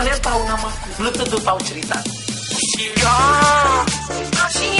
kalian tahu namaku belum tentu tahu cerita ya kasih.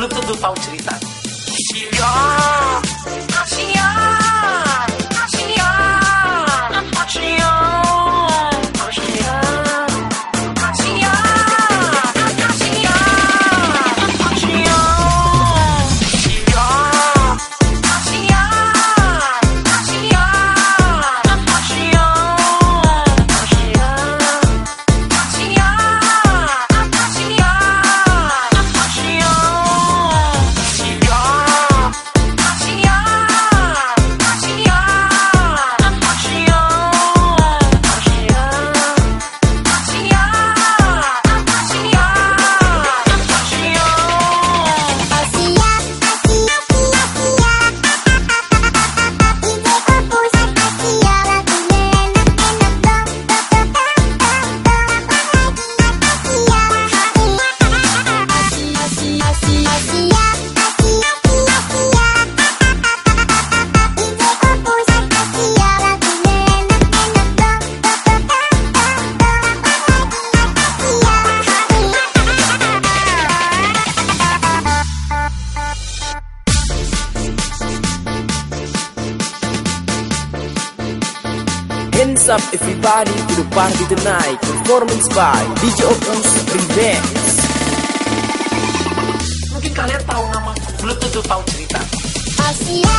belum tentu tahu cerita. Iya. everybody to the party tonight Performance by DJ Opus Remix. Mungkin kalian tahu nama belum tentu tahu cerita. Asia.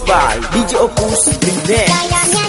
by DJ Opus Remix.